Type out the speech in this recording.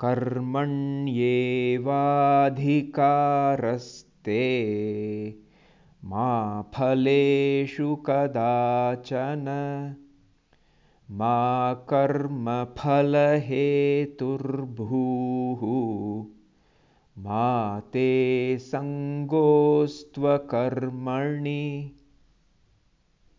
कर्मण्येवाधिकारस्ते। मा फलेषु कदाचन। मा कर्मफलहेतुर्भूः। मा ते सङ्गोऽस्त्वकर्मणि